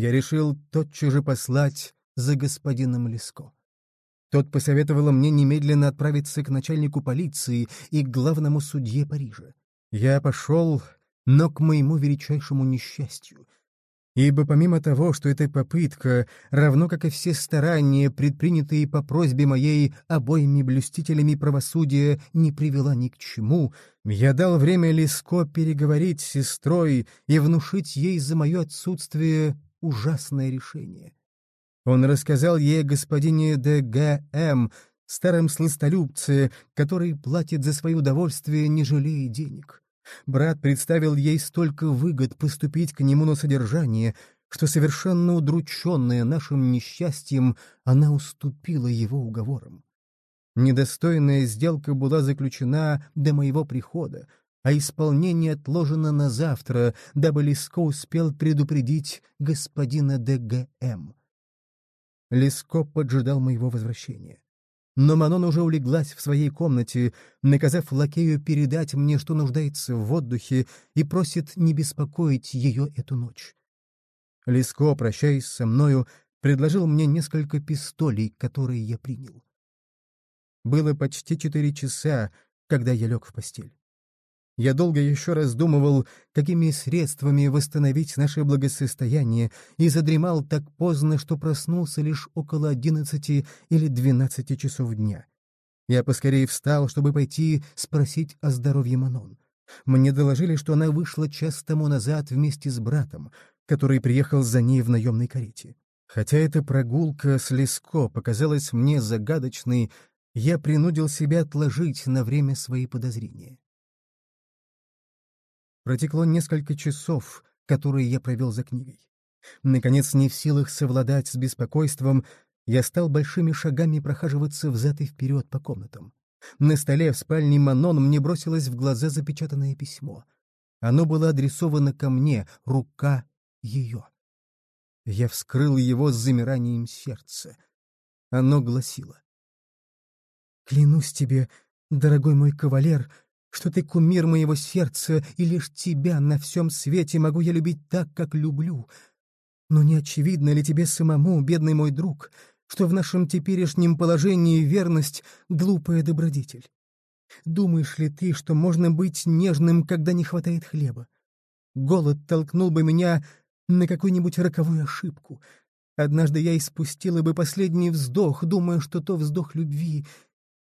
Я решил тотчас же послать за господином Леско. Тот посоветовал мне немедленно отправиться к начальнику полиции и к главному судье Парижа. Я пошел, но к моему величайшему несчастью — Ибо помимо того, что эта попытка, равно как и все старания, предпринятые по просьбе моей обоими блюстителями правосудия, не привела ни к чему, я дал время Леско переговорить с сестрой и внушить ей за мое отсутствие ужасное решение. Он рассказал ей о господине Д.Г.М., старом сластолюбце, который платит за свое удовольствие, не жалея денег. Брат представил ей столько выгод поступить к нему на содержание, что, совершенно удрученная нашим несчастьем, она уступила его уговорам. Недостойная сделка была заключена до моего прихода, а исполнение отложено на завтра, дабы Леско успел предупредить господина ДГМ. Леско поджидал моего возвращения. Но Манон уже улеглась в своей комнате, наказав лакею передать мне, что нуждается в отдыхе, и просит не беспокоить ее эту ночь. Леско, прощаясь со мною, предложил мне несколько пистолей, которые я принял. Было почти четыре часа, когда я лег в постель. Я долго еще раздумывал, какими средствами восстановить наше благосостояние, и задремал так поздно, что проснулся лишь около одиннадцати или двенадцати часов дня. Я поскорее встал, чтобы пойти спросить о здоровье Манон. Мне доложили, что она вышла час тому назад вместе с братом, который приехал за ней в наемной карете. Хотя эта прогулка с Леско показалась мне загадочной, я принудил себя отложить на время свои подозрения. Протекло несколько часов, которые я провел за книгой. Наконец, не в силах совладать с беспокойством, я стал большими шагами прохаживаться взад и вперед по комнатам. На столе в спальне Манон мне бросилось в глаза запечатанное письмо. Оно было адресовано ко мне, рука ее. Я вскрыл его с замиранием сердца. Оно гласило. «Клянусь тебе, дорогой мой кавалер, что ты кумир моего сердца, и лишь тебя на всем свете могу я любить так, как люблю. Но не очевидно ли тебе самому, бедный мой друг, что в нашем теперешнем положении верность — глупая добродетель? Думаешь ли ты, что можно быть нежным, когда не хватает хлеба? Голод толкнул бы меня на какую-нибудь роковую ошибку. Однажды я испустила бы последний вздох, думая, что то вздох любви —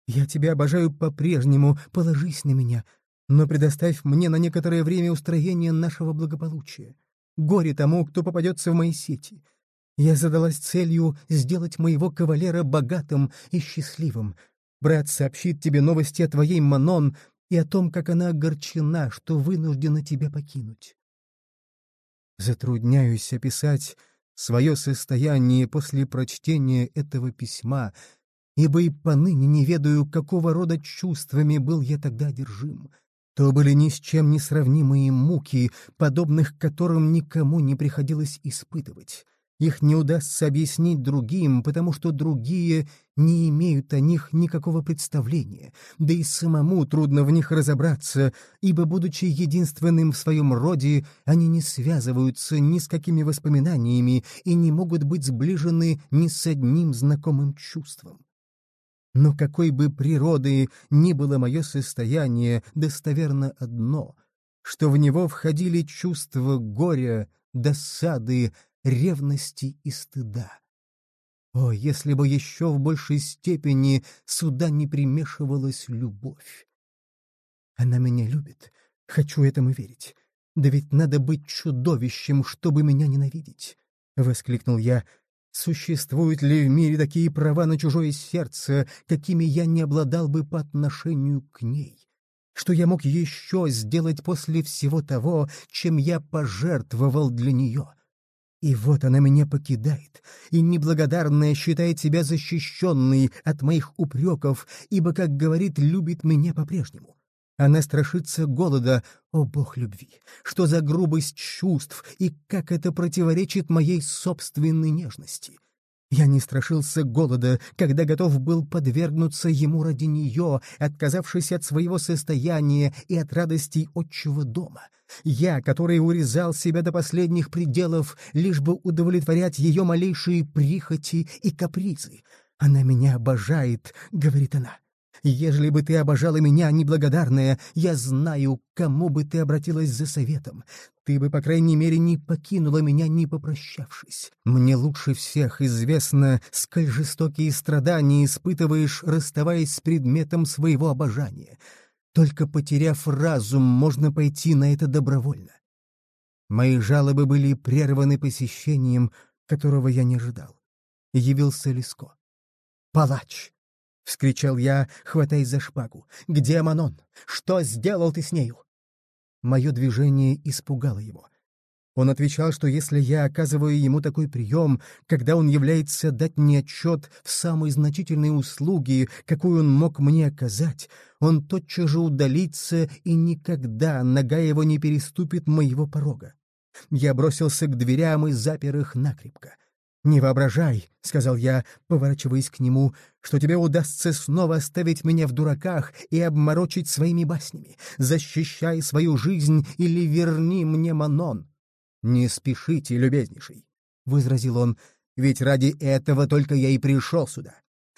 я тебя обожаю по-прежнему, положись на меня, но предоставь мне на некоторое время устроение нашего благополучия. Горе тому, кто попадется в мои сети. Я задалась целью сделать моего кавалера богатым и счастливым. Брат сообщит тебе новости о твоей Манон и о том, как она огорчена, что вынуждена тебя покинуть. Затрудняюсь описать свое состояние после прочтения этого письма — ибо и поныне не ведаю, какого рода чувствами был я тогда одержим. То были ни с чем не сравнимые муки, подобных которым никому не приходилось испытывать. Их не удастся объяснить другим, потому что другие не имеют о них никакого представления, да и самому трудно в них разобраться, ибо, будучи единственным в своем роде, они не связываются ни с какими воспоминаниями и не могут быть сближены ни с одним знакомым чувством. Но какой бы природы ни было мое состояние, достоверно одно, что в него входили чувства горя, досады, ревности и стыда. О, если бы еще в большей степени сюда не примешивалась любовь! Она меня любит, хочу этому верить. Да ведь надо быть чудовищем, чтобы меня ненавидеть! — воскликнул я, Существуют ли в мире такие права на чужое сердце, какими я не обладал бы по отношению к ней? Что я мог еще сделать после всего того, чем я пожертвовал для нее? И вот она меня покидает, и неблагодарная считает себя защищенной от моих упреков, ибо, как говорит, любит меня по-прежнему. Она страшится голода, о бог любви! Что за грубость чувств и как это противоречит моей собственной нежности! Я не страшился голода, когда готов был подвергнуться ему ради нее, отказавшись от своего состояния и от радостей отчего дома. Я, который урезал себя до последних пределов, лишь бы удовлетворять ее малейшие прихоти и капризы. «Она меня обожает», — говорит она. Ежели бы ты обожала меня, неблагодарная, я знаю, к кому бы ты обратилась за советом. Ты бы, по крайней мере, не покинула меня, не попрощавшись. Мне лучше всех известно, сколь жестокие страдания испытываешь, расставаясь с предметом своего обожания. Только потеряв разум, можно пойти на это добровольно. Мои жалобы были прерваны посещением, которого я не ожидал. Явился Леско. «Палач!» — вскричал я, хватаясь за шпагу. «Где Манон? Что сделал ты с нею?» Мое движение испугало его. Он отвечал, что если я оказываю ему такой прием, когда он является дать мне отчет в самой значительной услуге, какую он мог мне оказать, он тотчас же удалится, и никогда нога его не переступит моего порога. Я бросился к дверям и запер их накрепко. «Не воображай», — сказал я, поворачиваясь к нему, «что тебе удастся снова оставить меня в дураках и обморочить своими баснями. Защищай свою жизнь или верни мне Манон». «Не спешите, любезнейший», — возразил он, «ведь ради этого только я и пришел сюда.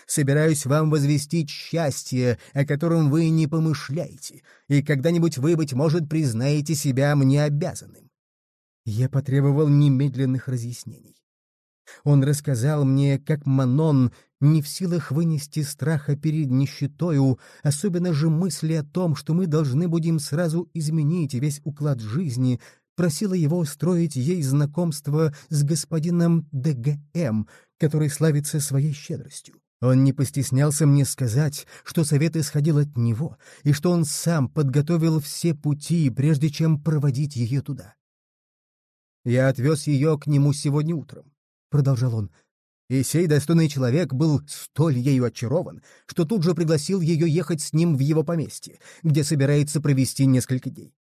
Собираюсь вам возвестить счастье, о котором вы не помышляете, и когда-нибудь вы, быть может, признаете себя мне обязанным». Я потребовал немедленных разъяснений. Он рассказал мне, как Манон, не в силах вынести страха перед нищетою, особенно же мысли о том, что мы должны будем сразу изменить весь уклад жизни, просила его устроить ей знакомство с господином ДГМ, который славится своей щедростью. Он не постеснялся мне сказать, что совет исходил от него, и что он сам подготовил все пути, прежде чем проводить ее туда. Я отвез ее к нему сегодня утром продолжал он. И сей достойный человек был столь ею очарован, что тут же пригласил ее ехать с ним в его поместье, где собирается провести несколько дней.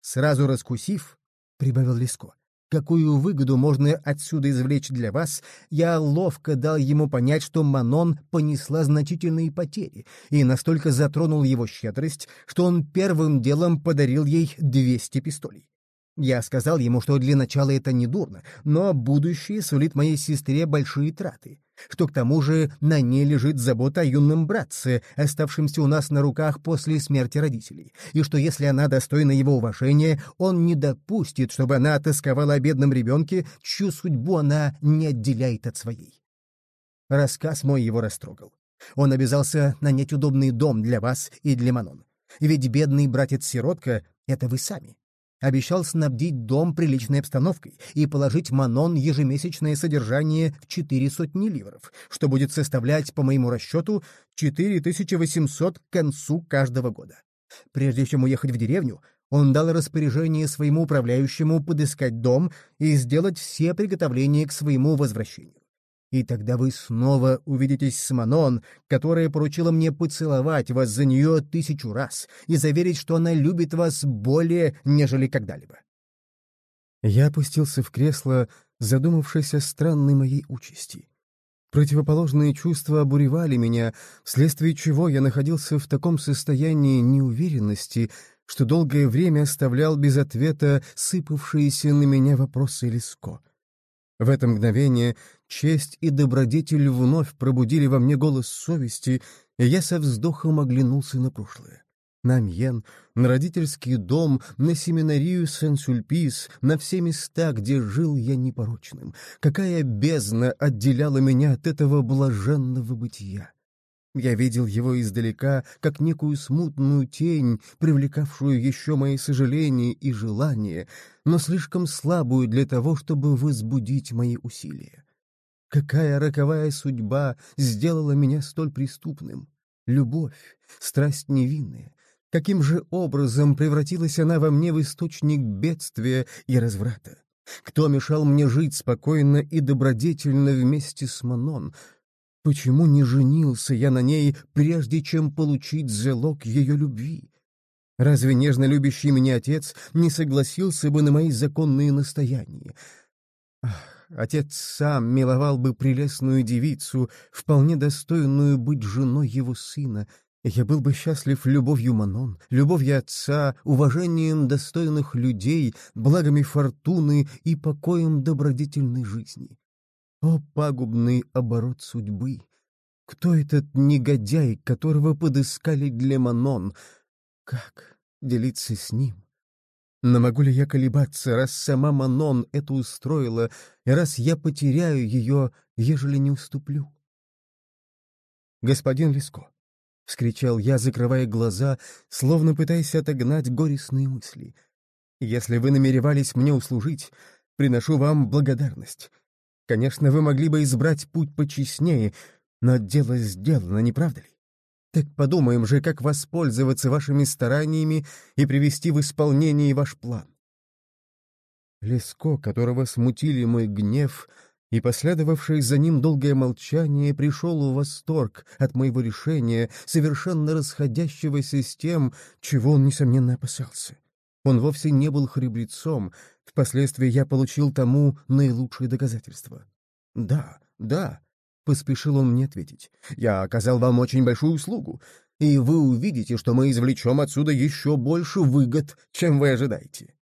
Сразу раскусив, — прибавил Леско, — какую выгоду можно отсюда извлечь для вас, я ловко дал ему понять, что Манон понесла значительные потери и настолько затронул его щедрость, что он первым делом подарил ей двести пистолей. Я сказал ему, что для начала это не дурно, но будущее сулит моей сестре большие траты, что к тому же на ней лежит забота о юном братце, оставшемся у нас на руках после смерти родителей, и что если она достойна его уважения, он не допустит, чтобы она тосковала о бедном ребенке, чью судьбу она не отделяет от своей. Рассказ мой его растрогал. Он обязался нанять удобный дом для вас и для Манон. Ведь бедный братец-сиротка — это вы сами обещал снабдить дом приличной обстановкой и положить Манон ежемесячное содержание в четыре сотни ливров, что будет составлять, по моему расчету, 4800 к концу каждого года. Прежде чем уехать в деревню, он дал распоряжение своему управляющему подыскать дом и сделать все приготовления к своему возвращению. И тогда вы снова увидитесь с Манон, которая поручила мне поцеловать вас за нее тысячу раз и заверить, что она любит вас более, нежели когда-либо. Я опустился в кресло, задумавшись о странной моей участи. Противоположные чувства обуревали меня, вследствие чего я находился в таком состоянии неуверенности, что долгое время оставлял без ответа сыпавшиеся на меня вопросы Леско. В это мгновение честь и добродетель вновь пробудили во мне голос совести, и я со вздохом оглянулся на прошлое. На Амьен, на родительский дом, на семинарию Сен-Сюльпис, на все места, где жил я непорочным. Какая бездна отделяла меня от этого блаженного бытия! Я видел его издалека, как некую смутную тень, привлекавшую еще мои сожаления и желания, но слишком слабую для того, чтобы возбудить мои усилия. Какая роковая судьба сделала меня столь преступным? Любовь, страсть невинная. Каким же образом превратилась она во мне в источник бедствия и разврата? Кто мешал мне жить спокойно и добродетельно вместе с Манон, Почему не женился я на ней, прежде чем получить залог ее любви? Разве нежно любящий меня отец не согласился бы на мои законные настояния? Ах, отец сам миловал бы прелестную девицу, вполне достойную быть женой его сына, я был бы счастлив любовью Манон, любовью отца, уважением достойных людей, благами фортуны и покоем добродетельной жизни. О, пагубный оборот судьбы! Кто этот негодяй, которого подыскали для Манон? Как делиться с ним? Но могу ли я колебаться, раз сама Манон это устроила, и раз я потеряю ее, ежели не уступлю? Господин Леско, — вскричал я, закрывая глаза, словно пытаясь отогнать горестные мысли. «Если вы намеревались мне услужить, приношу вам благодарность. Конечно, вы могли бы избрать путь почестнее, но дело сделано, не правда ли? Так подумаем же, как воспользоваться вашими стараниями и привести в исполнение ваш план». Леско, которого смутили мой гнев, — и последовавшее за ним долгое молчание пришел в восторг от моего решения, совершенно расходящегося с тем, чего он, несомненно, опасался. Он вовсе не был храбрецом, впоследствии я получил тому наилучшие доказательства. «Да, да», — поспешил он мне ответить, — «я оказал вам очень большую услугу, и вы увидите, что мы извлечем отсюда еще больше выгод, чем вы ожидаете».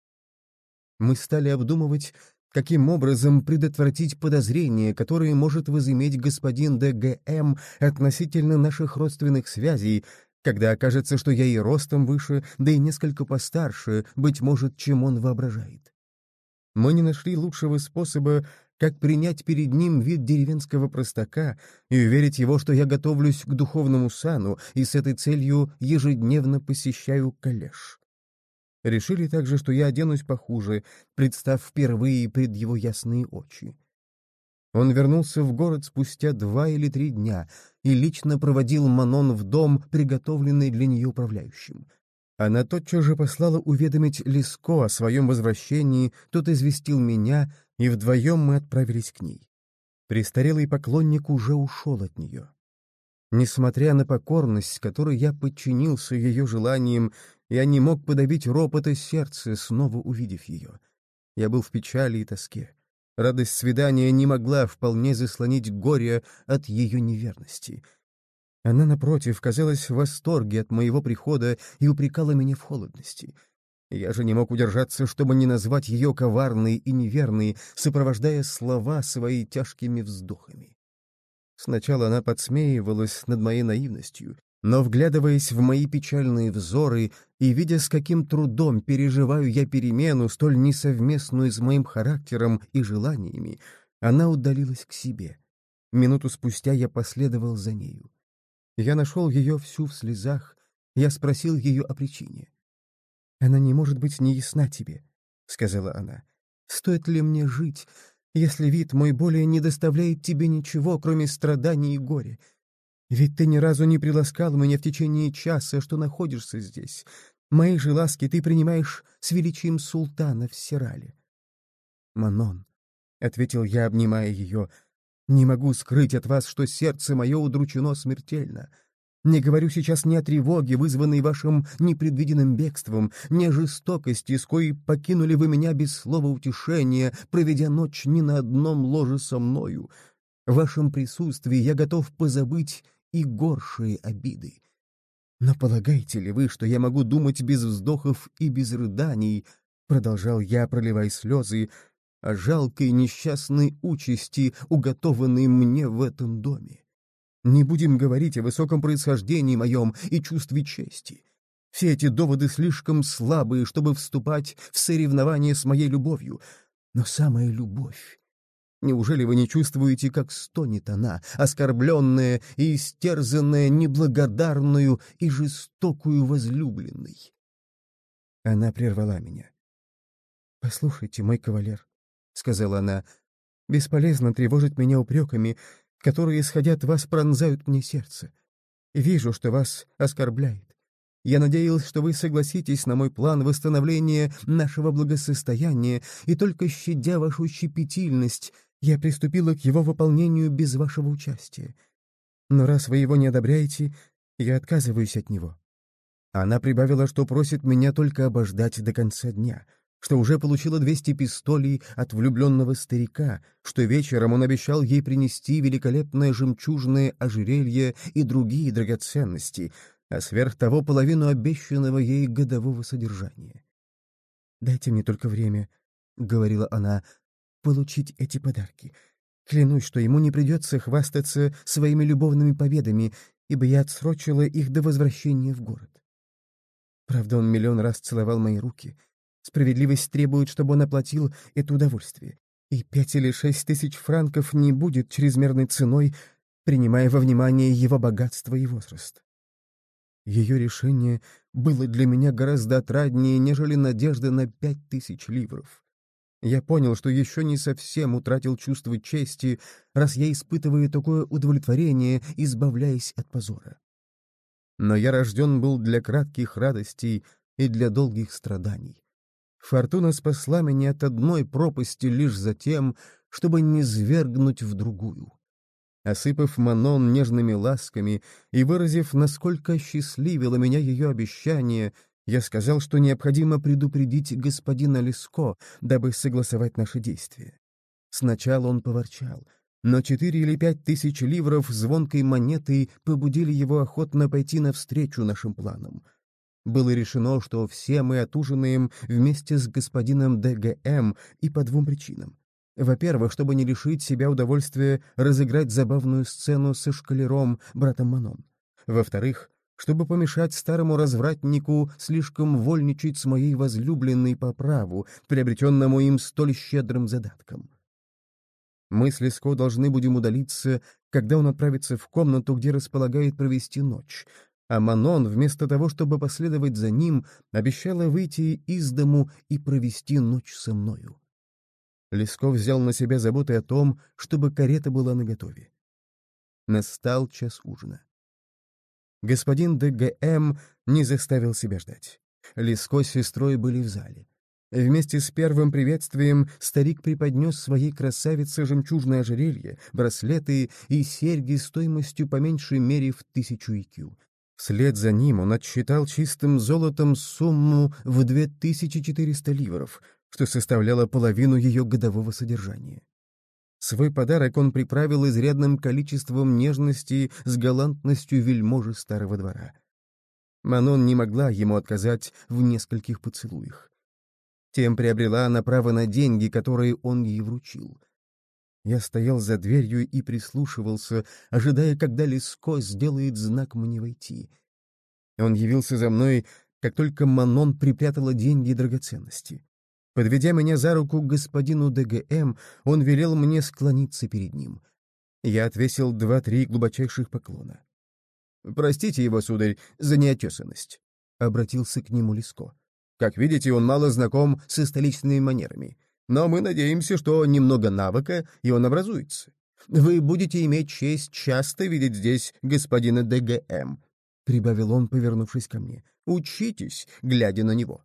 Мы стали обдумывать, каким образом предотвратить подозрения, которые может возыметь господин ДГМ относительно наших родственных связей, когда окажется, что я и ростом выше, да и несколько постарше, быть может, чем он воображает. Мы не нашли лучшего способа, как принять перед ним вид деревенского простака и уверить его, что я готовлюсь к духовному сану и с этой целью ежедневно посещаю коллеж. Решили также, что я оденусь похуже, представ впервые пред его ясные очи. Он вернулся в город спустя два или три дня и лично проводил Манон в дом, приготовленный для нее управляющим. Она тотчас же послала уведомить Леско о своем возвращении, тот известил меня, и вдвоем мы отправились к ней. Престарелый поклонник уже ушел от нее. Несмотря на покорность, которой я подчинился ее желаниям я не мог подавить ропота сердца, снова увидев ее. Я был в печали и тоске. Радость свидания не могла вполне заслонить горе от ее неверности. Она, напротив, казалась в восторге от моего прихода и упрекала меня в холодности. Я же не мог удержаться, чтобы не назвать ее коварной и неверной, сопровождая слова своей тяжкими вздохами. Сначала она подсмеивалась над моей наивностью, но, вглядываясь в мои печальные взоры и видя, с каким трудом переживаю я перемену, столь несовместную с моим характером и желаниями, она удалилась к себе. Минуту спустя я последовал за нею. Я нашел ее всю в слезах, я спросил ее о причине. «Она не может быть неясна тебе», — сказала она. «Стоит ли мне жить, если вид мой более не доставляет тебе ничего, кроме страданий и горя?» Ведь ты ни разу не приласкал меня в течение часа, что находишься здесь. Мои же ласки ты принимаешь с величием султана в Сирале. «Манон», — ответил я, обнимая ее, — «не могу скрыть от вас, что сердце мое удручено смертельно. Не говорю сейчас ни о тревоге, вызванной вашим непредвиденным бегством, ни о жестокости, с коей покинули вы меня без слова утешения, проведя ночь ни на одном ложе со мною. В вашем присутствии я готов позабыть и горшие обиды. Но полагаете ли вы, что я могу думать без вздохов и без рыданий, продолжал я, проливая слезы, о жалкой несчастной участи, уготованной мне в этом доме? Не будем говорить о высоком происхождении моем и чувстве чести. Все эти доводы слишком слабые, чтобы вступать в соревнование с моей любовью. Но самая любовь Неужели вы не чувствуете, как стонет она, оскорбленная и истерзанная неблагодарную и жестокую возлюбленной? Она прервала меня. «Послушайте, мой кавалер», — сказала она, — «бесполезно тревожить меня упреками, которые, исходя от вас, пронзают мне сердце. Вижу, что вас оскорбляет. Я надеялся, что вы согласитесь на мой план восстановления нашего благосостояния, и только щадя вашу щепетильность, я приступила к его выполнению без вашего участия. Но раз вы его не одобряете, я отказываюсь от него». Она прибавила, что просит меня только обождать до конца дня. Что уже получила 200 пистолей от влюбленного старика, что вечером он обещал ей принести великолепное жемчужное ожерелье и другие драгоценности, а сверх того половину обещанного ей годового содержания. «Дайте мне только время», — говорила она, — «получить эти подарки. Клянусь, что ему не придется хвастаться своими любовными победами, ибо я отсрочила их до возвращения в город. Правда, он миллион раз целовал мои руки. Справедливость требует, чтобы он оплатил это удовольствие. И пять или шесть тысяч франков не будет чрезмерной ценой, принимая во внимание его богатство и возраст. Ее решение было для меня гораздо отраднее, нежели надежда на пять тысяч ливров. Я понял, что еще не совсем утратил чувство чести, раз я испытываю такое удовлетворение, избавляясь от позора. Но я рожден был для кратких радостей и для долгих страданий. Фортуна спасла меня от одной пропасти лишь за тем, чтобы не свергнуть в другую. Осыпав Манон нежными ласками и выразив, насколько счастливило меня ее обещание — я сказал, что необходимо предупредить господина Леско, дабы согласовать наши действия. Сначала он поворчал, но четыре или пять тысяч ливров звонкой монетой побудили его охотно пойти навстречу нашим планам. Было решено, что все мы отужинаем вместе с господином ДГМ и по двум причинам. Во-первых, чтобы не лишить себя удовольствия разыграть забавную сцену со шкалером, братом Манон. Во-вторых, чтобы помешать старому развратнику слишком вольничать с моей возлюбленной по праву, приобретенному им столь щедрым задатком. Мы с Леско должны будем удалиться, когда он отправится в комнату, где располагает провести ночь, а Манон, вместо того, чтобы последовать за ним, обещала выйти из дому и провести ночь со мною. Лесков взял на себя заботы о том, чтобы карета была наготове. Настал час ужина. Господин ДГМ не заставил себя ждать. Лиско с сестрой были в зале. Вместе с первым приветствием старик преподнес своей красавице жемчужное ожерелье, браслеты и серьги стоимостью по меньшей мере в тысячу икю. Вслед за ним он отсчитал чистым золотом сумму в 2400 ливров, что составляло половину ее годового содержания. Свой подарок он приправил изрядным количеством нежности с галантностью вельможи старого двора. Манон не могла ему отказать в нескольких поцелуях. Тем приобрела она право на деньги, которые он ей вручил. Я стоял за дверью и прислушивался, ожидая, когда Леско сделает знак мне войти. Он явился за мной, как только Манон припрятала деньги и драгоценности. Подведя меня за руку к господину ДГМ, он велел мне склониться перед ним. Я отвесил два-три глубочайших поклона. «Простите его, сударь, за неотесанность», — обратился к нему Леско. «Как видите, он мало знаком со столичными манерами, но мы надеемся, что немного навыка, и он образуется. Вы будете иметь честь часто видеть здесь господина ДГМ», — прибавил он, повернувшись ко мне. «Учитесь, глядя на него».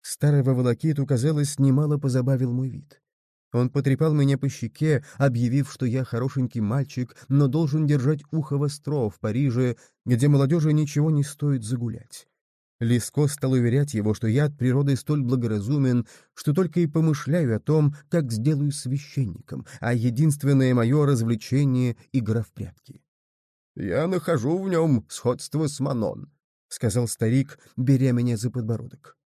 Старого волокиту, казалось, немало позабавил мой вид. Он потрепал меня по щеке, объявив, что я хорошенький мальчик, но должен держать ухо востро в Париже, где молодежи ничего не стоит загулять. Леско стал уверять его, что я от природы столь благоразумен, что только и помышляю о том, как сделаю священником, а единственное мое развлечение — игра в прятки. «Я нахожу в нем сходство с Манон», — сказал старик, беря меня за подбородок.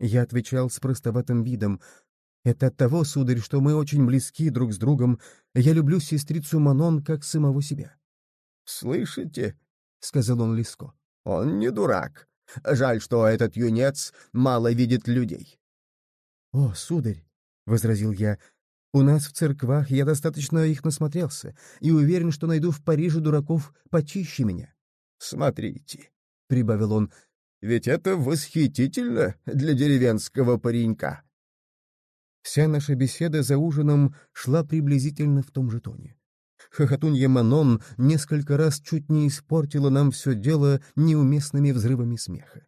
Я отвечал с простоватым видом. «Это от того, сударь, что мы очень близки друг с другом. Я люблю сестрицу Манон как самого себя». «Слышите?» — сказал он Лиско. «Он не дурак. Жаль, что этот юнец мало видит людей». «О, сударь!» — возразил я. «У нас в церквах я достаточно их насмотрелся и уверен, что найду в Париже дураков почище меня». «Смотрите», — прибавил он, ведь это восхитительно для деревенского паренька. Вся наша беседа за ужином шла приблизительно в том же тоне. Хохотунья Манон несколько раз чуть не испортила нам все дело неуместными взрывами смеха.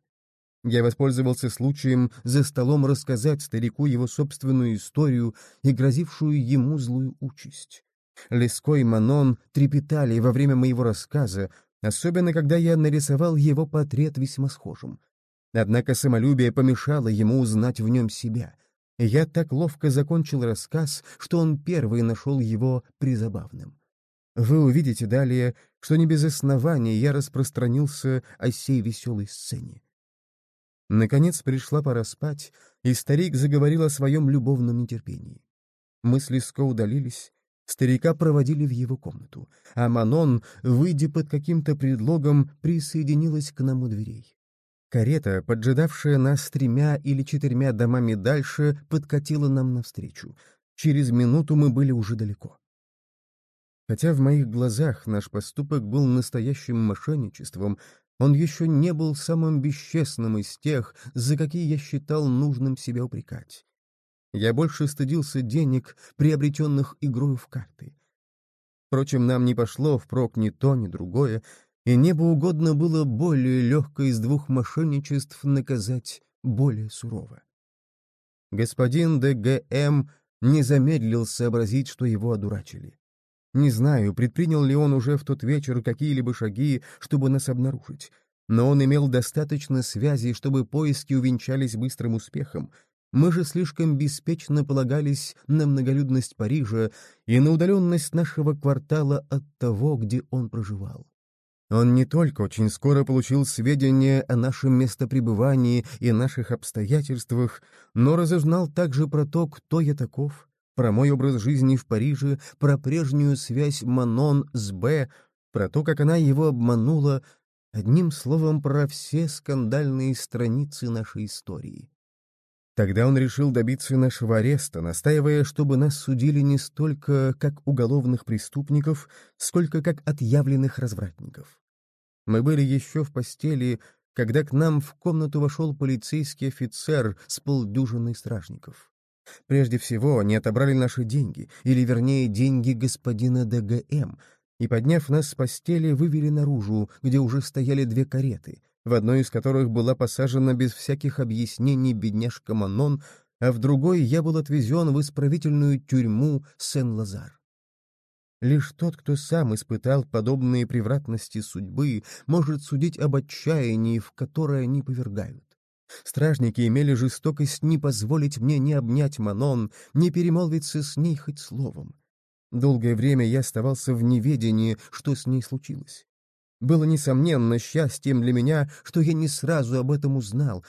Я воспользовался случаем за столом рассказать старику его собственную историю и грозившую ему злую участь. Леско и Манон трепетали во время моего рассказа, особенно когда я нарисовал его портрет весьма схожим. Однако самолюбие помешало ему узнать в нем себя. Я так ловко закончил рассказ, что он первый нашел его призабавным. Вы увидите далее, что не без основания я распространился о сей веселой сцене. Наконец пришла пора спать, и старик заговорил о своем любовном нетерпении. Мы с Лиско удалились, старика проводили в его комнату, а Манон, выйдя под каким-то предлогом, присоединилась к нам у дверей. Карета, поджидавшая нас тремя или четырьмя домами дальше, подкатила нам навстречу. Через минуту мы были уже далеко. Хотя в моих глазах наш поступок был настоящим мошенничеством, он еще не был самым бесчестным из тех, за какие я считал нужным себя упрекать. Я больше стыдился денег, приобретенных игрою в карты. Впрочем, нам не пошло впрок ни то, ни другое, и небо угодно было более легкое из двух мошенничеств наказать более сурово. Господин ДГМ не замедлил сообразить, что его одурачили. Не знаю, предпринял ли он уже в тот вечер какие-либо шаги, чтобы нас обнаружить, но он имел достаточно связей, чтобы поиски увенчались быстрым успехом. Мы же слишком беспечно полагались на многолюдность Парижа и на удаленность нашего квартала от того, где он проживал. Он не только очень скоро получил сведения о нашем местопребывании и наших обстоятельствах, но разузнал также про то, кто я таков, про мой образ жизни в Париже, про прежнюю связь Манон с Б, про то, как она его обманула, одним словом, про все скандальные страницы нашей истории. Тогда он решил добиться нашего ареста, настаивая, чтобы нас судили не столько как уголовных преступников, сколько как отъявленных развратников. Мы были еще в постели, когда к нам в комнату вошел полицейский офицер с полдюжиной стражников. Прежде всего, они отобрали наши деньги, или, вернее, деньги господина ДГМ, и, подняв нас с постели, вывели наружу, где уже стояли две кареты, в одной из которых была посажена без всяких объяснений бедняжка Манон, а в другой я был отвезен в исправительную тюрьму Сен-Лазар. Лишь тот, кто сам испытал подобные превратности судьбы, может судить об отчаянии, в которое они повергают. Стражники имели жестокость не позволить мне ни обнять Манон, ни перемолвиться с ней хоть словом. Долгое время я оставался в неведении, что с ней случилось. Было, несомненно, счастьем для меня, что я не сразу об этом узнал,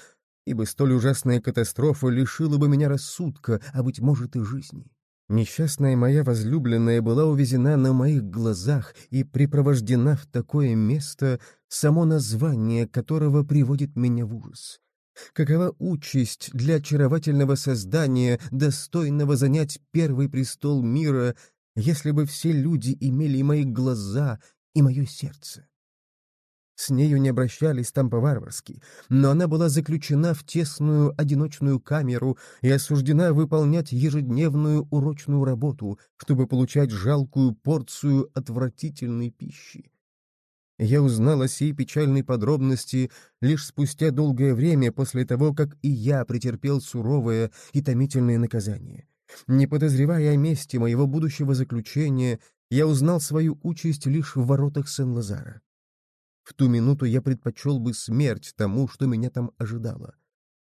ибо столь ужасная катастрофа лишила бы меня рассудка, а, быть может, и жизни. Несчастная моя возлюбленная была увезена на моих глазах и припровождена в такое место, само название которого приводит меня в ужас. Какова участь для очаровательного создания, достойного занять первый престол мира, если бы все люди имели мои глаза и мое сердце? С нею не обращались там по-варварски, но она была заключена в тесную одиночную камеру и осуждена выполнять ежедневную урочную работу, чтобы получать жалкую порцию отвратительной пищи. Я узнал о сей печальной подробности лишь спустя долгое время после того, как и я претерпел суровое и томительное наказание. Не подозревая о месте моего будущего заключения, я узнал свою участь лишь в воротах Сен-Лазара. В ту минуту я предпочел бы смерть тому, что меня там ожидало.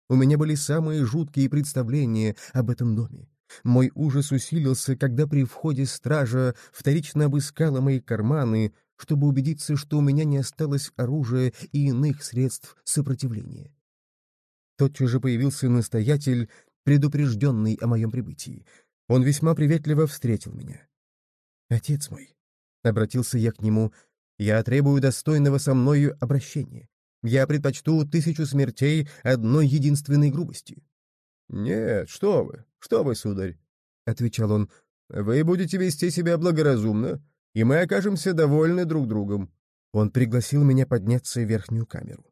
У меня были самые жуткие представления об этом доме. Мой ужас усилился, когда при входе стража вторично обыскала мои карманы, чтобы убедиться, что у меня не осталось оружия и иных средств сопротивления. Тотчас же появился настоятель, предупрежденный о моем прибытии. Он весьма приветливо встретил меня. «Отец мой», — обратился я к нему, — «я требую достойного со мною обращения. Я предпочту тысячу смертей одной единственной грубости». «Нет, что вы, что вы, сударь», — отвечал он, — «вы будете вести себя благоразумно, и мы окажемся довольны друг другом». Он пригласил меня подняться в верхнюю камеру.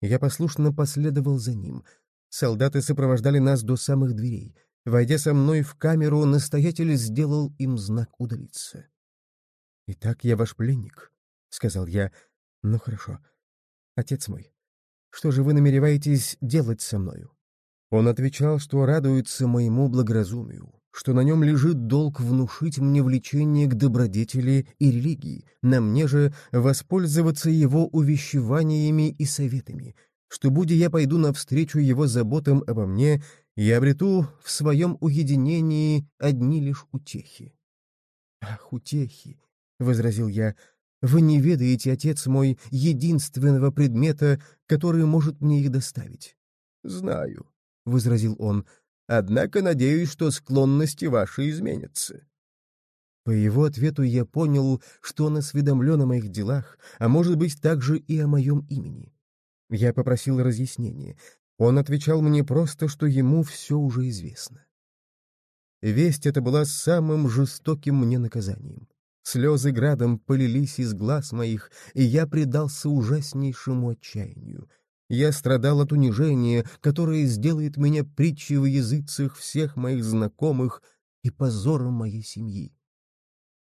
Я послушно последовал за ним. Солдаты сопровождали нас до самых дверей. Войдя со мной в камеру, настоятель сделал им знак удалиться. «Итак, я ваш пленник», — сказал я. «Ну хорошо. Отец мой, что же вы намереваетесь делать со мною?» Он отвечал, что радуется моему благоразумию, что на нем лежит долг внушить мне влечение к добродетели и религии, на мне же воспользоваться его увещеваниями и советами, что, будь я пойду навстречу его заботам обо мне, я обрету в своем уединении одни лишь утехи. «Ах, утехи!» — возразил я. «Вы не ведаете, отец мой, единственного предмета, который может мне их доставить». «Знаю», — возразил он, — «однако надеюсь, что склонности ваши изменятся». По его ответу я понял, что он осведомлен о моих делах, а может быть также и о моем имени. Я попросил разъяснения. Он отвечал мне просто, что ему все уже известно. Весть эта была самым жестоким мне наказанием. Слезы градом полились из глаз моих, и я предался ужаснейшему отчаянию. Я страдал от унижения, которое сделает меня притчей в языцах всех моих знакомых и позором моей семьи.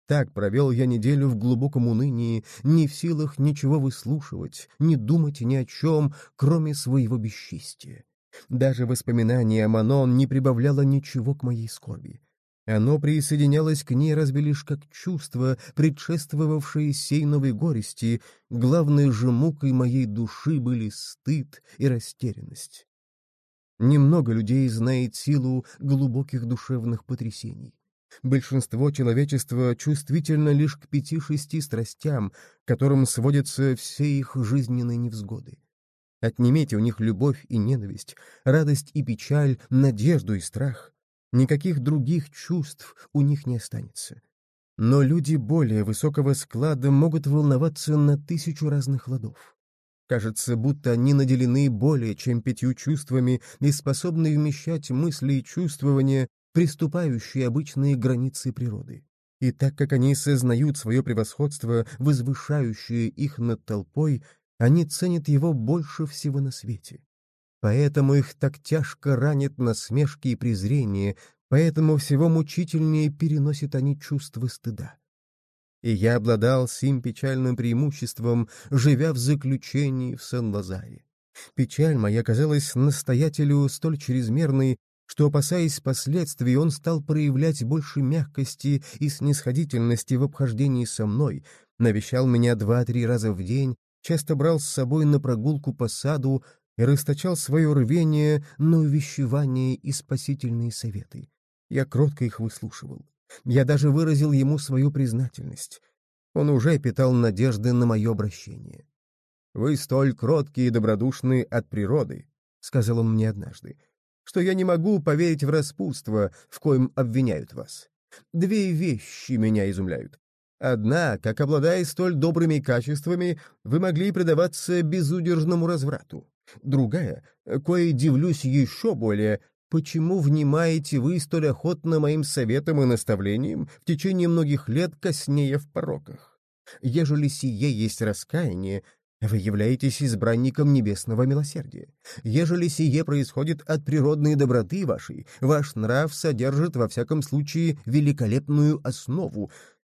Так провел я неделю в глубоком унынии, не в силах ничего выслушивать, не думать ни о чем, кроме своего бесчестия. Даже воспоминание о Манон не прибавляло ничего к моей скорби. Оно присоединялось к ней разве лишь как чувство, предшествовавшее сей новой горести, главной же мукой моей души были стыд и растерянность. Немного людей знает силу глубоких душевных потрясений. Большинство человечества чувствительно лишь к пяти-шести страстям, которым сводятся все их жизненные невзгоды. Отнимите у них любовь и ненависть, радость и печаль, надежду и страх. Никаких других чувств у них не останется. Но люди более высокого склада могут волноваться на тысячу разных ладов. Кажется, будто они наделены более чем пятью чувствами и способны вмещать мысли и чувствования, приступающие обычные границы природы. И так как они сознают свое превосходство, возвышающее их над толпой, они ценят его больше всего на свете. Поэтому их так тяжко ранят насмешки и презрение, поэтому всего мучительнее переносят они чувство стыда. И я обладал сим печальным преимуществом, живя в заключении в Сен-Лазаре. Печаль моя казалась настоятелю столь чрезмерной, что, опасаясь последствий, он стал проявлять больше мягкости и снисходительности в обхождении со мной, навещал меня два-три раза в день, часто брал с собой на прогулку по саду и расточал свое рвение на увещевание и спасительные советы. Я кротко их выслушивал. Я даже выразил ему свою признательность. Он уже питал надежды на мое обращение. «Вы столь кроткие и добродушны от природы», — сказал он мне однажды, «что я не могу поверить в распутство, в коем обвиняют вас. Две вещи меня изумляют. Одна, как обладая столь добрыми качествами, вы могли предаваться безудержному разврату. Другая, кое дивлюсь еще более, почему внимаете вы столь охотно моим советам и наставлениям в течение многих лет коснея в пороках? Ежели сие есть раскаяние, вы являетесь избранником небесного милосердия. Ежели сие происходит от природной доброты вашей, ваш нрав содержит во всяком случае великолепную основу,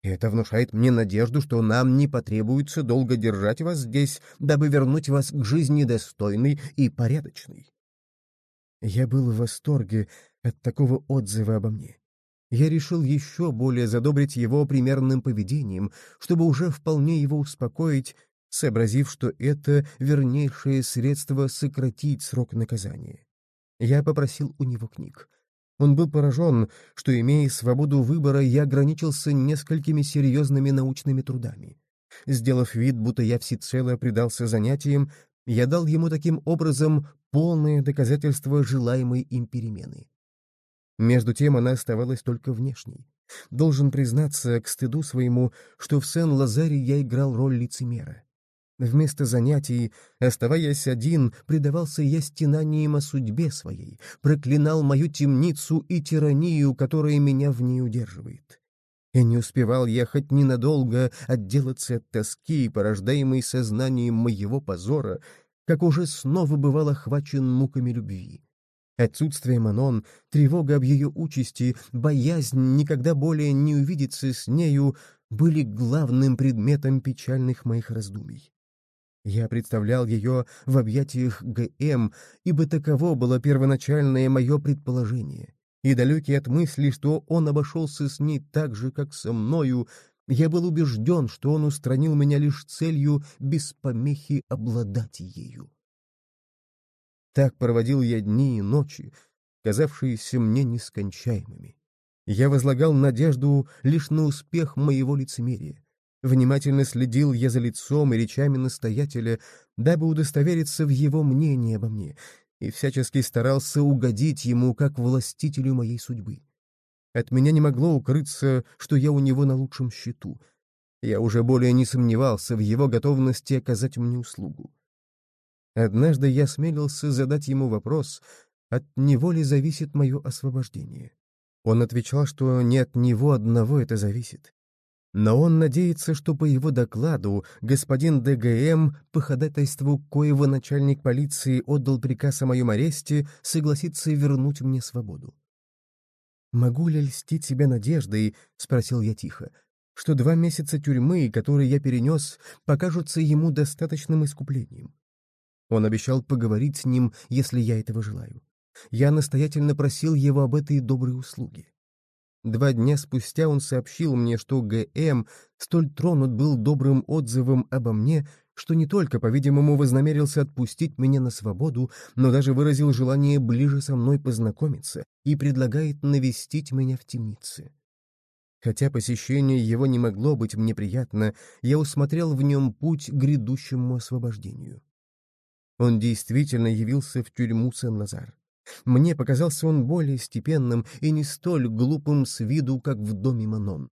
это внушает мне надежду, что нам не потребуется долго держать вас здесь, дабы вернуть вас к жизни достойной и порядочной. Я был в восторге от такого отзыва обо мне. Я решил еще более задобрить его примерным поведением, чтобы уже вполне его успокоить, сообразив, что это вернейшее средство сократить срок наказания. Я попросил у него книг. Он был поражен, что, имея свободу выбора, я ограничился несколькими серьезными научными трудами. Сделав вид, будто я всецело предался занятиям, я дал ему таким образом полное доказательство желаемой им перемены. Между тем она оставалась только внешней. Должен признаться, к стыду своему, что в Сен-Лазаре я играл роль лицемера. Вместо занятий, оставаясь один, предавался я стенаниям о судьбе своей, проклинал мою темницу и тиранию, которая меня в ней удерживает. И не успевал я хоть ненадолго отделаться от тоски, порождаемой сознанием моего позора, как уже снова бывал охвачен муками любви. Отсутствие Манон, тревога об ее участи, боязнь никогда более не увидеться с нею были главным предметом печальных моих раздумий. Я представлял ее в объятиях ГМ, ибо таково было первоначальное мое предположение. И далекий от мысли, что он обошелся с ней так же, как со мною, я был убежден, что он устранил меня лишь целью без помехи обладать ею. Так проводил я дни и ночи, казавшиеся мне нескончаемыми. Я возлагал надежду лишь на успех моего лицемерия. Внимательно следил я за лицом и речами настоятеля, дабы удостовериться в его мнении обо мне, и всячески старался угодить ему как властителю моей судьбы. От меня не могло укрыться, что я у него на лучшем счету. Я уже более не сомневался в его готовности оказать мне услугу. Однажды я смелился задать ему вопрос, от него ли зависит мое освобождение. Он отвечал, что не от него одного это зависит. Но он надеется, что по его докладу господин ДГМ, по ходатайству коего начальник полиции отдал приказ о моем аресте, согласится вернуть мне свободу. «Могу ли льстить себя надеждой?» — спросил я тихо что два месяца тюрьмы, которые я перенес, покажутся ему достаточным искуплением. Он обещал поговорить с ним, если я этого желаю. Я настоятельно просил его об этой доброй услуге. Два дня спустя он сообщил мне, что ГМ столь тронут был добрым отзывом обо мне, что не только, по-видимому, вознамерился отпустить меня на свободу, но даже выразил желание ближе со мной познакомиться и предлагает навестить меня в темнице. Хотя посещение его не могло быть мне приятно, я усмотрел в нем путь к грядущему освобождению. Он действительно явился в тюрьму Сен-Лазар. Мне показался он более степенным и не столь глупым с виду, как в доме Манон.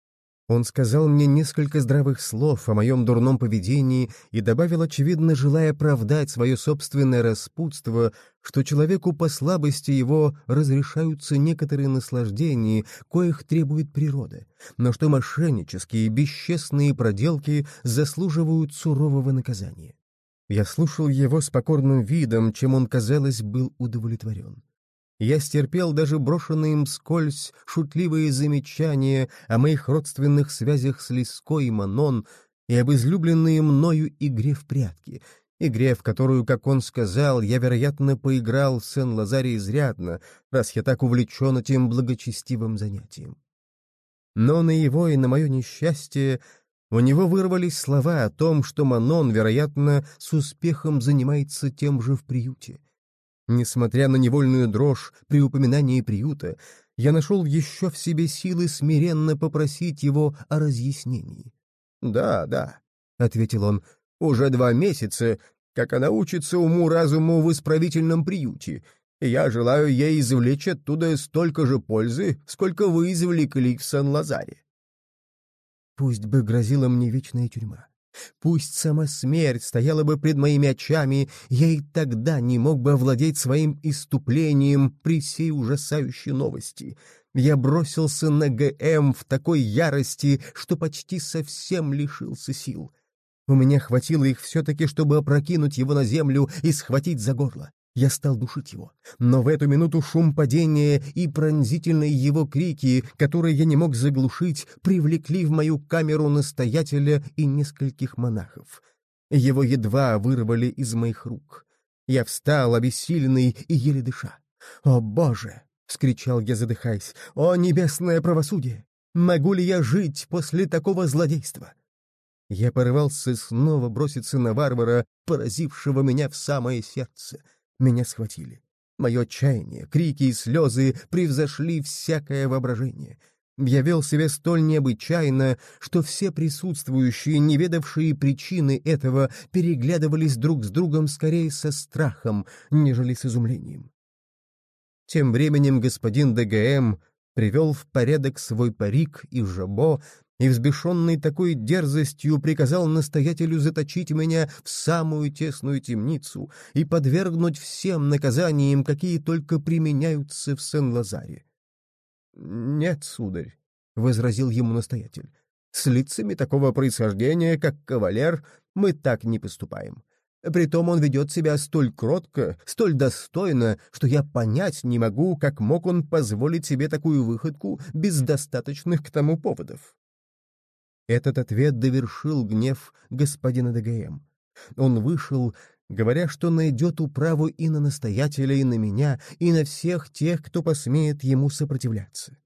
Он сказал мне несколько здравых слов о моем дурном поведении и добавил, очевидно, желая оправдать свое собственное распутство, что человеку по слабости его разрешаются некоторые наслаждения, коих требует природа, но что мошеннические и бесчестные проделки заслуживают сурового наказания. Я слушал его с покорным видом, чем он, казалось, был удовлетворен. Я стерпел даже брошенные им скользь шутливые замечания о моих родственных связях с Лиско и Манон и об излюбленной мною игре в прятки, игре, в которую, как он сказал, я, вероятно, поиграл в Сен-Лазаре изрядно, раз я так увлечен этим благочестивым занятием. Но на его и на мое несчастье у него вырвались слова о том, что Манон, вероятно, с успехом занимается тем же в приюте — Несмотря на невольную дрожь при упоминании приюта, я нашел еще в себе силы смиренно попросить его о разъяснении. «Да, да», — ответил он, — «уже два месяца, как она учится уму-разуму в исправительном приюте, и я желаю ей извлечь оттуда столько же пользы, сколько вы извлекли в Сан-Лазаре». Пусть бы грозила мне вечная тюрьма. Пусть сама смерть стояла бы пред моими очами, я и тогда не мог бы овладеть своим иступлением при сей ужасающей новости. Я бросился на ГМ в такой ярости, что почти совсем лишился сил. У меня хватило их все-таки, чтобы опрокинуть его на землю и схватить за горло. Я стал душить его. Но в эту минуту шум падения и пронзительные его крики, которые я не мог заглушить, привлекли в мою камеру настоятеля и нескольких монахов. Его едва вырвали из моих рук. Я встал, обессиленный и еле дыша. «О, Боже!» — вскричал я, задыхаясь. «О, небесное правосудие! Могу ли я жить после такого злодейства?» Я порывался снова броситься на варвара, поразившего меня в самое сердце — меня схватили. Мое отчаяние, крики и слезы превзошли всякое воображение. Я вел себя столь необычайно, что все присутствующие, не ведавшие причины этого, переглядывались друг с другом скорее со страхом, нежели с изумлением. Тем временем господин ДГМ привел в порядок свой парик и жабо и, взбешенный такой дерзостью, приказал настоятелю заточить меня в самую тесную темницу и подвергнуть всем наказаниям, какие только применяются в Сен-Лазаре. «Нет, сударь», — возразил ему настоятель, — «с лицами такого происхождения, как кавалер, мы так не поступаем». Притом он ведет себя столь кротко, столь достойно, что я понять не могу, как мог он позволить себе такую выходку без достаточных к тому поводов. Этот ответ довершил гнев господина ДГМ. Он вышел, говоря, что найдет управу и на настоятеля, и на меня, и на всех тех, кто посмеет ему сопротивляться.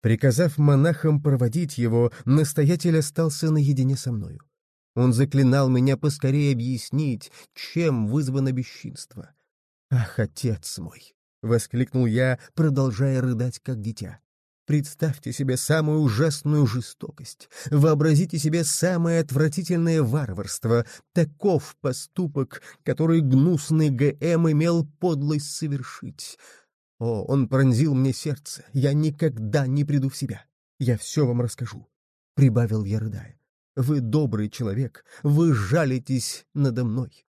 Приказав монахам проводить его, настоятель остался наедине со мною. Он заклинал меня поскорее объяснить, чем вызвано бесчинство. «Ах, отец мой!» — воскликнул я, продолжая рыдать, как дитя. Представьте себе самую ужасную жестокость, вообразите себе самое отвратительное варварство. Таков поступок, который гнусный ГМ имел подлость совершить. О, он пронзил мне сердце, я никогда не приду в себя. Я все вам расскажу, — прибавил я, рыдая. Вы добрый человек, вы жалитесь надо мной.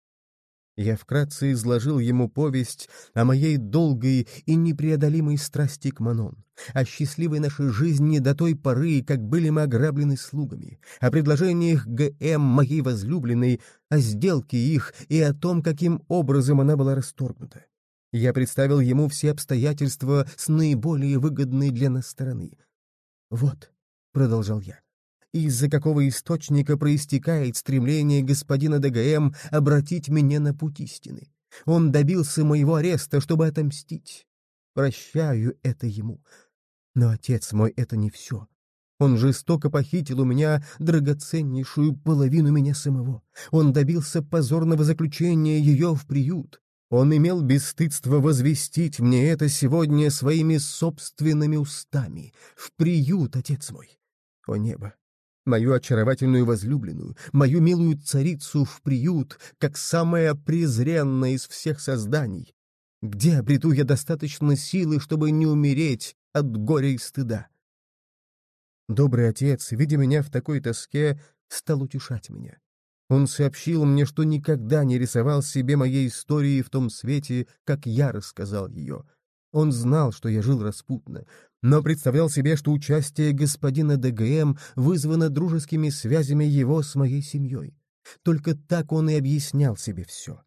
Я вкратце изложил ему повесть о моей долгой и непреодолимой страсти к Манон, о счастливой нашей жизни до той поры, как были мы ограблены слугами, о предложениях Г.М. моей возлюбленной, о сделке их и о том, каким образом она была расторгнута. Я представил ему все обстоятельства с наиболее выгодной для нас стороны. «Вот», — продолжал я, из-за какого источника проистекает стремление господина ДГМ обратить меня на путь истины. Он добился моего ареста, чтобы отомстить. Прощаю это ему. Но, отец мой, это не все. Он жестоко похитил у меня драгоценнейшую половину меня самого. Он добился позорного заключения ее в приют. Он имел бесстыдство возвестить мне это сегодня своими собственными устами. В приют, отец мой. О небо! Мою очаровательную возлюбленную, мою милую царицу в приют, как самая презренная из всех созданий. Где обрету я достаточно силы, чтобы не умереть от горя и стыда? Добрый отец, видя меня в такой тоске, стал утешать меня. Он сообщил мне, что никогда не рисовал себе моей истории в том свете, как я рассказал ее. Он знал, что я жил распутно, но представлял себе, что участие господина ДГМ вызвано дружескими связями его с моей семьей. Только так он и объяснял себе все.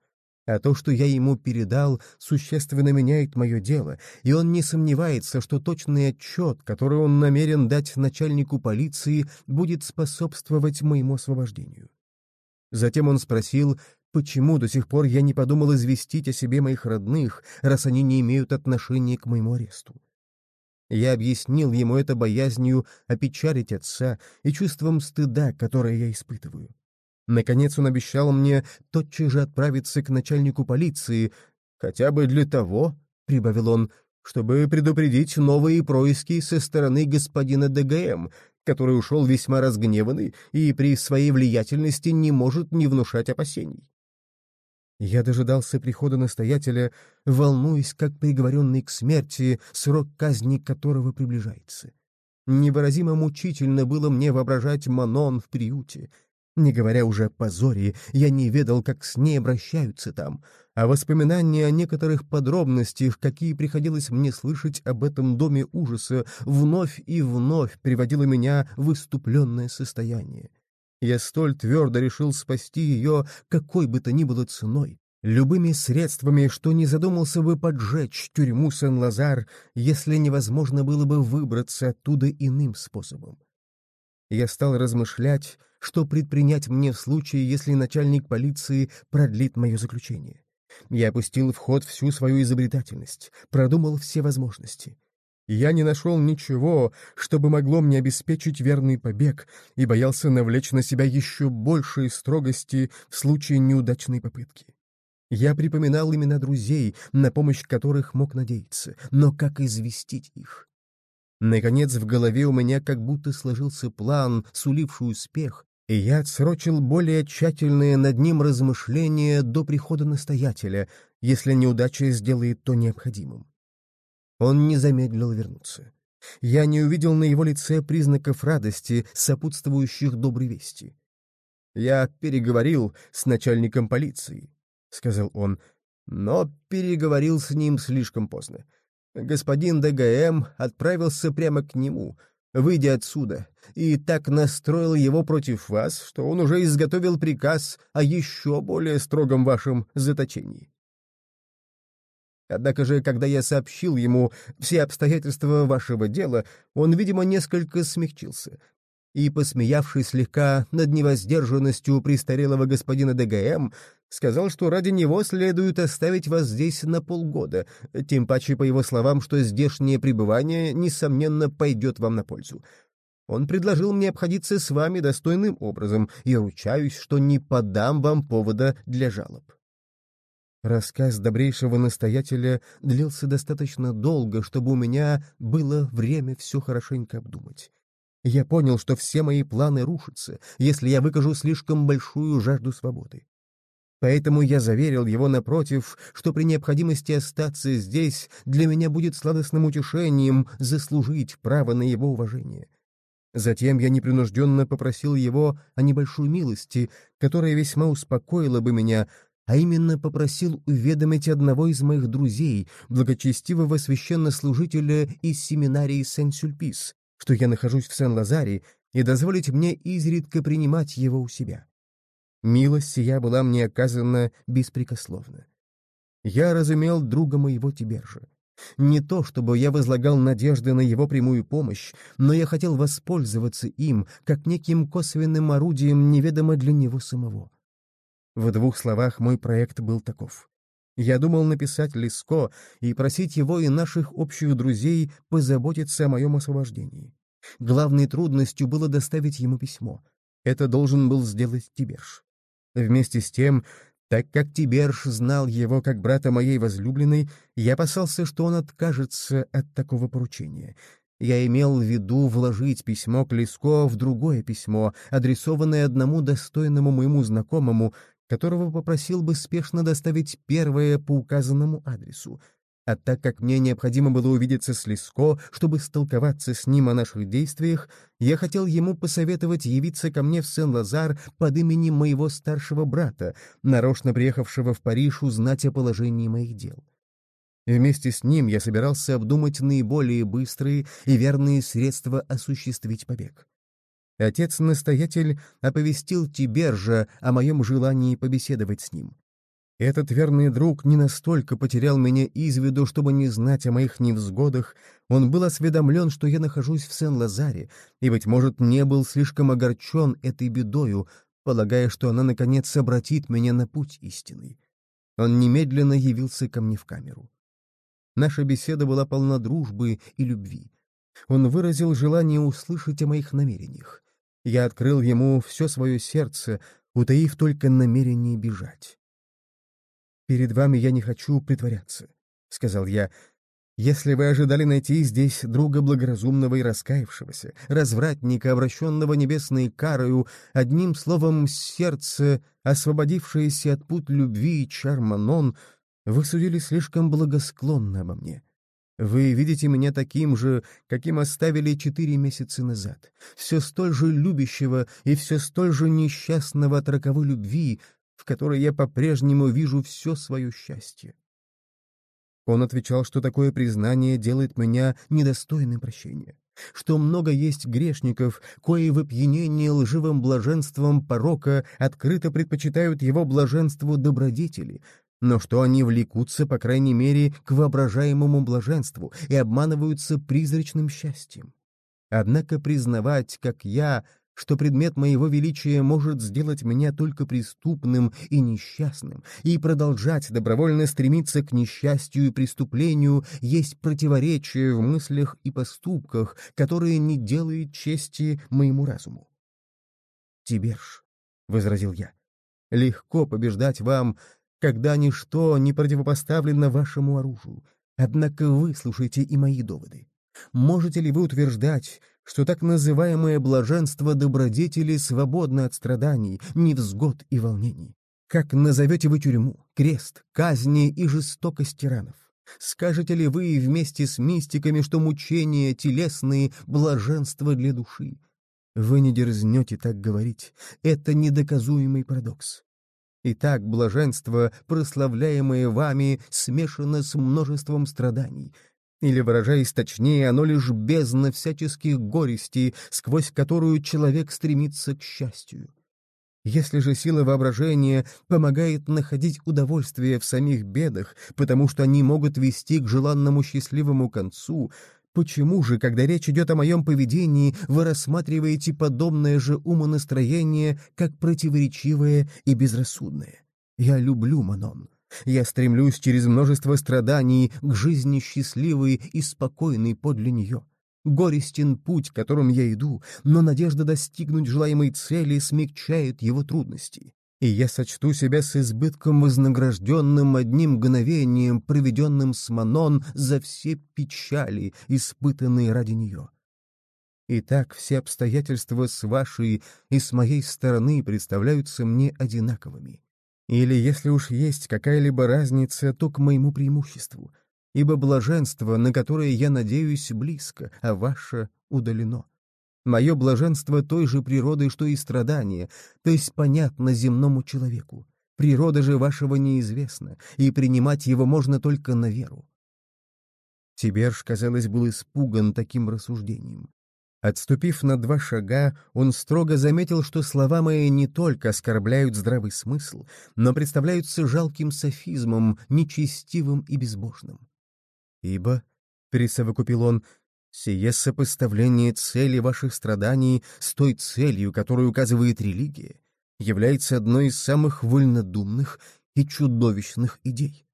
А то, что я ему передал, существенно меняет мое дело, и он не сомневается, что точный отчет, который он намерен дать начальнику полиции, будет способствовать моему освобождению. Затем он спросил, почему до сих пор я не подумал известить о себе моих родных, раз они не имеют отношения к моему аресту. Я объяснил ему это боязнью опечалить отца и чувством стыда, которое я испытываю. Наконец он обещал мне тотчас же отправиться к начальнику полиции, хотя бы для того, — прибавил он, — чтобы предупредить новые происки со стороны господина ДГМ, который ушел весьма разгневанный и при своей влиятельности не может не внушать опасений. Я дожидался прихода настоятеля, волнуясь, как приговоренный к смерти, срок казни которого приближается. Невыразимо мучительно было мне воображать Манон в приюте. Не говоря уже о позоре, я не ведал, как с ней обращаются там, а воспоминания о некоторых подробностях, какие приходилось мне слышать об этом доме ужаса, вновь и вновь приводило меня в выступленное состояние. Я столь твердо решил спасти ее какой бы то ни было ценой, любыми средствами, что не задумался бы поджечь тюрьму Сен-Лазар, если невозможно было бы выбраться оттуда иным способом. Я стал размышлять, что предпринять мне в случае, если начальник полиции продлит мое заключение. Я опустил в ход всю свою изобретательность, продумал все возможности. Я не нашел ничего, чтобы могло мне обеспечить верный побег, и боялся навлечь на себя еще большие строгости в случае неудачной попытки. Я припоминал имена друзей, на помощь которых мог надеяться, но как известить их? Наконец, в голове у меня как будто сложился план, суливший успех, и я отсрочил более тщательные над ним размышления до прихода настоятеля, если неудача сделает то необходимым. Он не замедлил вернуться. Я не увидел на его лице признаков радости, сопутствующих доброй вести. «Я переговорил с начальником полиции», — сказал он, — «но переговорил с ним слишком поздно. Господин ДГМ отправился прямо к нему, выйдя отсюда, и так настроил его против вас, что он уже изготовил приказ о еще более строгом вашем заточении. Однако же, когда я сообщил ему все обстоятельства вашего дела, он, видимо, несколько смягчился и, посмеявшись слегка над невоздержанностью престарелого господина ДГМ, сказал, что ради него следует оставить вас здесь на полгода, тем паче, по его словам, что здешнее пребывание, несомненно, пойдет вам на пользу. Он предложил мне обходиться с вами достойным образом, и ручаюсь, что не подам вам повода для жалоб. Рассказ добрейшего настоятеля длился достаточно долго, чтобы у меня было время все хорошенько обдумать. Я понял, что все мои планы рушатся, если я выкажу слишком большую жажду свободы. Поэтому я заверил его, напротив, что при необходимости остаться здесь для меня будет сладостным утешением заслужить право на его уважение. Затем я непринужденно попросил его о небольшой милости, которая весьма успокоила бы меня, а именно попросил уведомить одного из моих друзей, благочестивого священнослужителя из семинарии Сен-Сюльпис, что я нахожусь в Сен-Лазаре, и дозволить мне изредка принимать его у себя. Милость сия была мне оказана беспрекословно. Я разумел друга моего Тибержа. Не то, чтобы я возлагал надежды на его прямую помощь, но я хотел воспользоваться им, как неким косвенным орудием неведомо для него самого. В двух словах мой проект был таков. Я думал написать Лиско и просить его и наших общих друзей позаботиться о моем освобождении. Главной трудностью было доставить ему письмо. Это должен был сделать Тиберж. Вместе с тем, так как Тиберж знал его как брата моей возлюбленной, я опасался, что он откажется от такого поручения. Я имел в виду вложить письмо к Лиско в другое письмо, адресованное одному достойному моему знакомому, которого попросил бы спешно доставить первое по указанному адресу. А так как мне необходимо было увидеться с Лиско, чтобы столковаться с ним о наших действиях, я хотел ему посоветовать явиться ко мне в Сен-Лазар под именем моего старшего брата, нарочно приехавшего в Париж узнать о положении моих дел. Вместе с ним я собирался обдумать наиболее быстрые и верные средства осуществить побег. Отец-настоятель оповестил Тибержа о моем желании побеседовать с ним. Этот верный друг не настолько потерял меня из виду, чтобы не знать о моих невзгодах, он был осведомлен, что я нахожусь в Сен-Лазаре, и, быть может, не был слишком огорчен этой бедою, полагая, что она, наконец, обратит меня на путь истинный. Он немедленно явился ко мне в камеру. Наша беседа была полна дружбы и любви. Он выразил желание услышать о моих намерениях. Я открыл ему все свое сердце, утаив только намерение бежать. «Перед вами я не хочу притворяться», — сказал я. «Если вы ожидали найти здесь друга благоразумного и раскаявшегося, развратника, обращенного небесной карою, одним словом сердце, освободившееся от пут любви и чар Манон, вы судили слишком благосклонно обо мне. Вы видите меня таким же, каким оставили четыре месяца назад, все столь же любящего и все столь же несчастного от роковой любви, в которой я по-прежнему вижу все свое счастье. Он отвечал, что такое признание делает меня недостойным прощения, что много есть грешников, кои в опьянении лживым блаженством порока открыто предпочитают его блаженству добродетели, но что они влекутся, по крайней мере, к воображаемому блаженству и обманываются призрачным счастьем. Однако признавать, как я, что предмет моего величия может сделать меня только преступным и несчастным, и продолжать добровольно стремиться к несчастью и преступлению, есть противоречие в мыслях и поступках, которые не делают чести моему разуму. «Тиберж», — возразил я, — «легко побеждать вам, когда ничто не противопоставлено вашему оружию. Однако выслушайте и мои доводы. Можете ли вы утверждать, что так называемое блаженство добродетели свободно от страданий, невзгод и волнений? Как назовете вы тюрьму, крест, казни и жестокость тиранов? Скажете ли вы вместе с мистиками, что мучения телесные — блаженство для души? Вы не дерзнете так говорить. Это недоказуемый парадокс. Итак, блаженство, прославляемое вами, смешано с множеством страданий. Или, выражаясь точнее, оно лишь бездна всяческих горестей, сквозь которую человек стремится к счастью. Если же сила воображения помогает находить удовольствие в самих бедах, потому что они могут вести к желанному счастливому концу, Почему же, когда речь идет о моем поведении, вы рассматриваете подобное же умонастроение как противоречивое и безрассудное? Я люблю Манон. Я стремлюсь через множество страданий к жизни счастливой и спокойной подле нее. Горестен путь, которым я иду, но надежда достигнуть желаемой цели смягчает его трудности. И я сочту себя с избытком вознагражденным одним мгновением, проведенным с Манон за все печали, испытанные ради нее. Итак, все обстоятельства с вашей и с моей стороны представляются мне одинаковыми. Или, если уж есть какая-либо разница, то к моему преимуществу, ибо блаженство, на которое я надеюсь, близко, а ваше удалено. Мое блаженство той же природы, что и страдание, то есть понятно земному человеку. Природа же вашего неизвестна, и принимать его можно только на веру. Тиберж, казалось, был испуган таким рассуждением. Отступив на два шага, он строго заметил, что слова мои не только оскорбляют здравый смысл, но представляются жалким софизмом, нечестивым и безбожным. «Ибо», — присовокупил он, — «сие сопоставление цели ваших страданий с той целью, которую указывает религия, является одной из самых вольнодумных и чудовищных идей».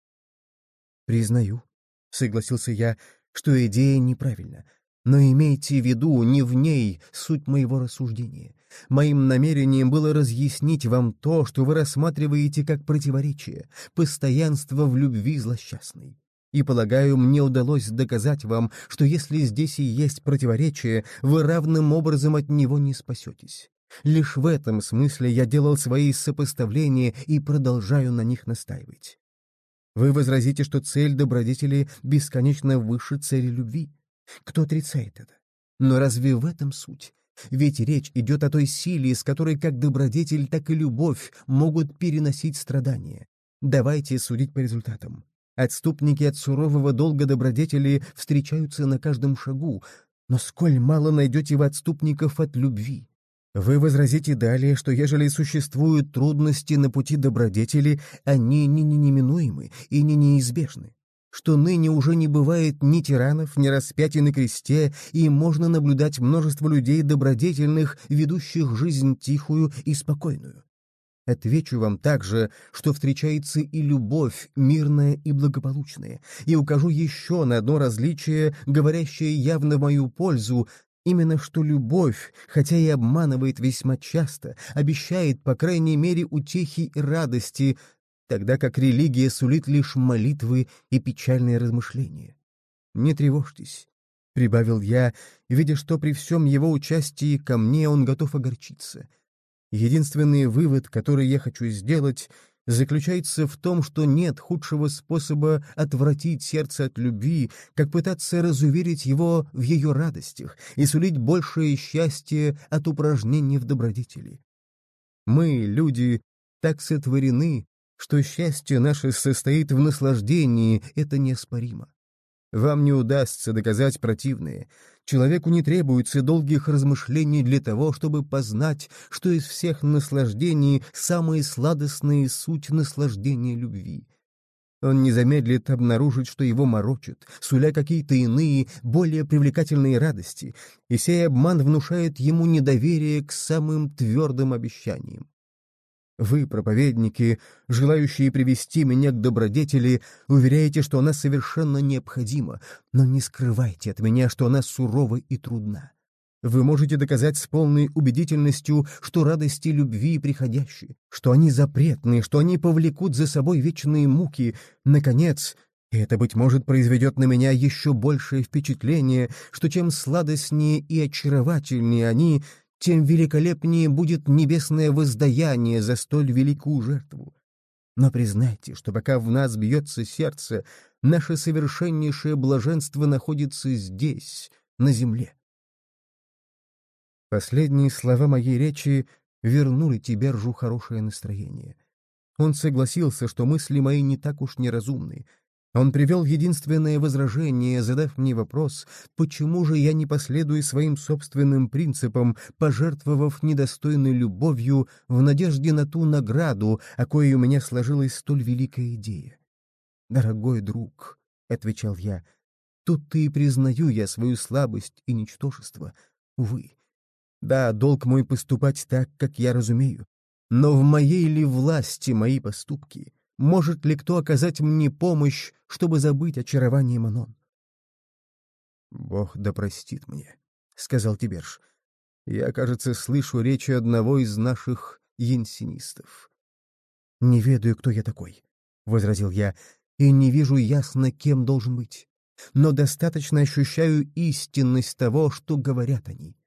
«Признаю», — согласился я, — «что идея неправильна» Но имейте в виду, не в ней суть моего рассуждения. Моим намерением было разъяснить вам то, что вы рассматриваете как противоречие, постоянство в любви злосчастной. И, полагаю, мне удалось доказать вам, что если здесь и есть противоречие, вы равным образом от него не спасетесь. Лишь в этом смысле я делал свои сопоставления и продолжаю на них настаивать. Вы возразите, что цель добродетели бесконечно выше цели любви. Кто отрицает это? Но разве в этом суть? Ведь речь идет о той силе, с которой как добродетель, так и любовь могут переносить страдания. Давайте судить по результатам. Отступники от сурового долга добродетели встречаются на каждом шагу, но сколь мало найдете вы отступников от любви. Вы возразите далее, что ежели существуют трудности на пути добродетели, они не неминуемы и не неизбежны что ныне уже не бывает ни тиранов, ни распятий на кресте, и можно наблюдать множество людей добродетельных, ведущих жизнь тихую и спокойную. Отвечу вам также, что встречается и любовь, мирная и благополучная, и укажу еще на одно различие, говорящее явно в мою пользу, именно что любовь, хотя и обманывает весьма часто, обещает, по крайней мере, утехи и радости, тогда как религия сулит лишь молитвы и печальные размышления. «Не тревожьтесь», — прибавил я, видя, что при всем его участии ко мне он готов огорчиться. Единственный вывод, который я хочу сделать, заключается в том, что нет худшего способа отвратить сердце от любви, как пытаться разуверить его в ее радостях и сулить большее счастье от упражнений в добродетели. Мы, люди, так сотворены, что счастье наше состоит в наслаждении, это неоспоримо. Вам не удастся доказать противное. Человеку не требуется долгих размышлений для того, чтобы познать, что из всех наслаждений самые сладостные суть наслаждения любви. Он не замедлит обнаружить, что его морочат, суля какие-то иные, более привлекательные радости, и сей обман внушает ему недоверие к самым твердым обещаниям. Вы, проповедники, желающие привести меня к добродетели, уверяете, что она совершенно необходима, но не скрывайте от меня, что она сурова и трудна. Вы можете доказать с полной убедительностью, что радости любви приходящие, что они запретные, что они повлекут за собой вечные муки. Наконец, и это, быть может, произведет на меня еще большее впечатление, что чем сладостнее и очаровательнее они, тем великолепнее будет небесное воздаяние за столь великую жертву. Но признайте, что пока в нас бьется сердце, наше совершеннейшее блаженство находится здесь, на земле. Последние слова моей речи вернули Тибержу хорошее настроение. Он согласился, что мысли мои не так уж неразумны, он привел единственное возражение, задав мне вопрос, почему же я не последую своим собственным принципам, пожертвовав недостойной любовью в надежде на ту награду, о коей у меня сложилась столь великая идея. «Дорогой друг», — отвечал я, — «тут-то и признаю я свою слабость и ничтожество. Увы. Да, долг мой поступать так, как я разумею. Но в моей ли власти мои поступки?» Может ли кто оказать мне помощь, чтобы забыть очарование Манон? «Бог да простит мне», — сказал Тиберж. «Я, кажется, слышу речи одного из наших янсинистов. «Не ведаю, кто я такой», — возразил я, — «и не вижу ясно, кем должен быть. Но достаточно ощущаю истинность того, что говорят они.